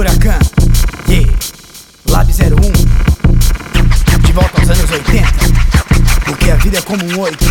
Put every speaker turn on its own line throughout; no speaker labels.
Huracan, yeah, Lab 01 De volta aos anos 80 Porque a vida é como um oito.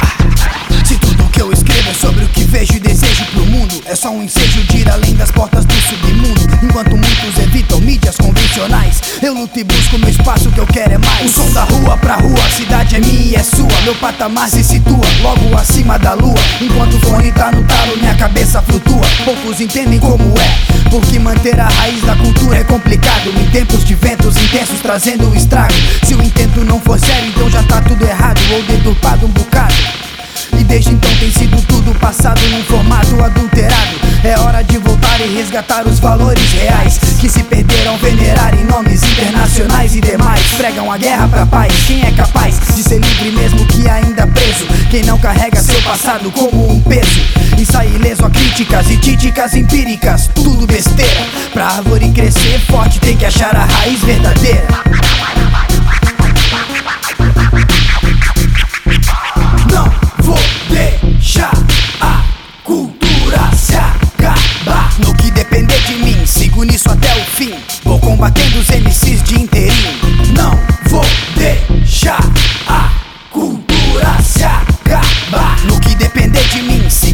Ah, Se tudo que eu escrevo é sobre o que vejo e desejo pro mundo É só um ensejo de ir além das portas do submundo. Enquanto muitos evitam mídias convencionais Eu luto e busco meu espaço, que eu quero é mais. O som da rua pra rua, a cidade é minha e é sua. Meu patamar se situa logo acima da lua. Enquanto o fone tá no talo, minha cabeça flutua. Poucos entendem como é porque manter a raiz da cultura é complicado. Em tempos de ventos intensos trazendo estrago. Se o intento não for sério, então já tá tudo errado. Ou deturpado um bocado. E desde então tem sido tudo passado num formato adulterado. É hora de voltar e resgatar os valores reais Que se perderam venerar em nomes internacionais e demais. Pregam a guerra pra paz, quem é capaz de ser livre mesmo que Quem não carrega seu passado como um peso. E sai ileso a críticas e títicas empíricas. Tudo besteira. Pra árvore crescer forte tem que achar a raiz verdadeira. Não vou deixar a cultura se acabar. No que depender de mim, sigo nisso até o fim. Vou combatendo os MCs de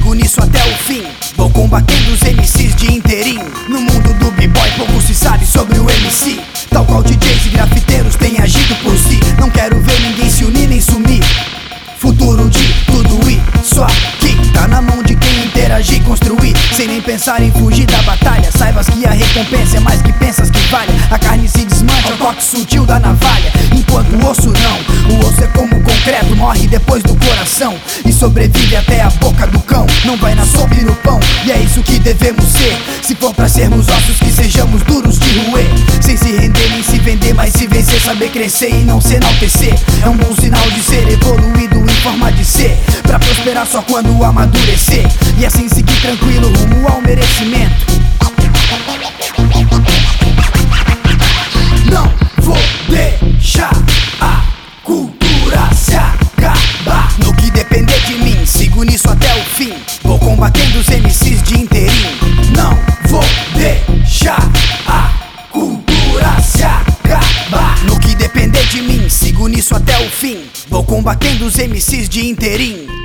mim, sigo nisso até o fim. Vou combatendo os MCs de inteirinho. No mundo do b-boy pouco se sabe sobre o MC Tal qual DJs e grafiteiros têm agido por si. Não quero ver ninguém se unir nem sumir. Futuro de tudo isso aqui. Tá na mão de quem interagir, construir. Sem nem pensar em fugir da batalha. Saibas que a recompensa é mais que pensas que vale A carne se desmancha, o toque sutil da navalha E sobrevive até a boca do cão. Não vai na sopa e no pão. E é isso que devemos ser. Se for pra sermos ossos que sejamos duros de roer. Sem se render nem se vender Mas se vencer, saber crescer e não se enaltecer. É um bom sinal de ser evoluído em forma de ser. Pra prosperar só quando amadurecer. E assim seguir tranquilo rumo ao merecimento MCs de inteirinho. Não vou deixar a cultura se acabar. No que depender de mim, sigo nisso até o fim. Vou combatendo os MCs de inteirinho